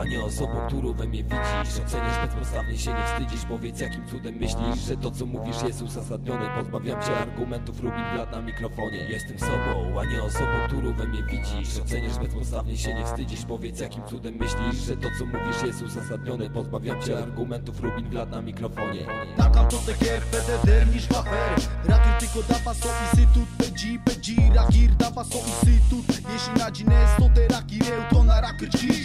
a nie osobą, którą we mnie widzisz. Oceniasz bezpodstawnie się nie wstydzisz Powiedz jakim cudem myślisz, że to co mówisz jest uzasadnione. Pozbawiam cię argumentów, Rubin blat na mikrofonie. Jestem sobą, a nie osobą, którą we mnie widzisz. Oceniasz bezpodstawnie się nie wstydzisz Powiedz jakim cudem myślisz, że to co mówisz jest uzasadnione. Pozbawiam cię argumentów, Rubin blat na mikrofonie. Nakam to te gier, PDD niż wafer Rakir tylko dava so institut Pegi, pegi, rakir dava so institut Jeśli na dzinę sto te rakir to na rakir ci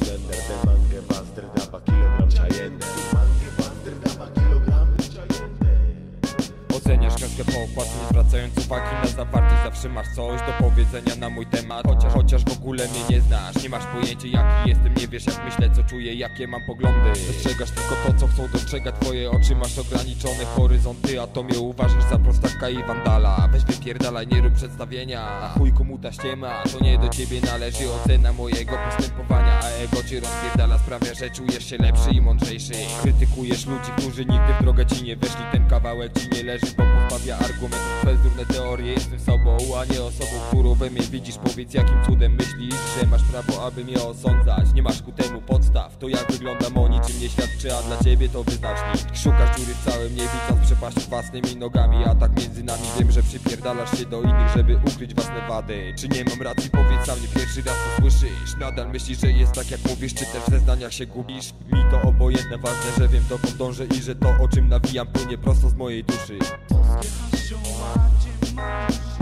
Oceniasz każdy pokład, nie zwracając uwagi na zawartość Zawsze masz coś do powiedzenia na mój temat. Chociaż, chociaż w ogóle mnie nie znasz Nie masz pojęcia jaki jestem, nie wiesz jak myślę, co czuję, jakie mam poglądy. Dostrzegasz tylko to, co chcą dostrzegać twoje oczy Masz ograniczone horyzonty, a to mnie uważasz za prostaka i wandala. Weź wypierdalaj, nie rób przedstawienia. A chuj komu ta ściema, to nie do ciebie należy ocena mojego postępowania A ego cię rozpierdala, sprawia, że czujesz się lepszy i mądrzejszy. Krytykujesz ludzi, którzy nigdy w drogę ci nie weszli Ten kawałek ci nie leży, bo pozbawia argumentów Bezdurne teorie, jestem sobą, a nie osobą, którą we mnie widzisz. Powiedz jakim cudem myślisz, że masz prawo, aby mnie osądzać. Nie masz ku temu podstaw, to jak wyglądam o niczym nie świadczy A dla ciebie to wyznacznik. Szukasz dziury w całym, nie widząc przepaści własnymi nogami A tak między nami wiem, że przypierdalasz się do innych, żeby ukryć własne wady. Czy nie mam racji, powiedz sam, nie pierwszy raz to słyszysz. Nadal myślisz, że jest tak jak mówisz, czy też w zeznaniach się gubisz? Mi to obojętne, ważne, że wiem dokąd dążę I że to o czym nawijam płynie prosto z mojej duszy just get my shoe watching my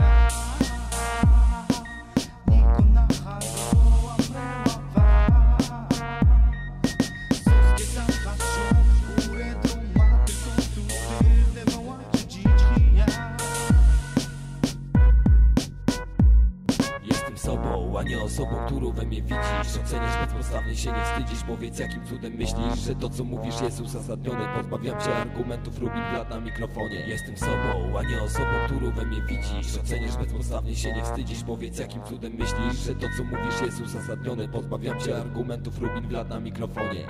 osobą, którą we mnie widzisz. Oceniasz bezpodstawnie się nie wstydzisz Powiedz jakim cudem myślisz, że to co mówisz jest uzasadnione. Pozbawiam cię argumentów, Rubin blat na mikrofonie. Jestem sobą, a nie osobą, którą we mnie widzisz. Oceniasz bezpodstawnie się nie wstydzisz Powiedz jakim cudem myślisz, że to co mówisz jest uzasadnione. Pozbawiam cię argumentów, Rubin blat na mikrofonie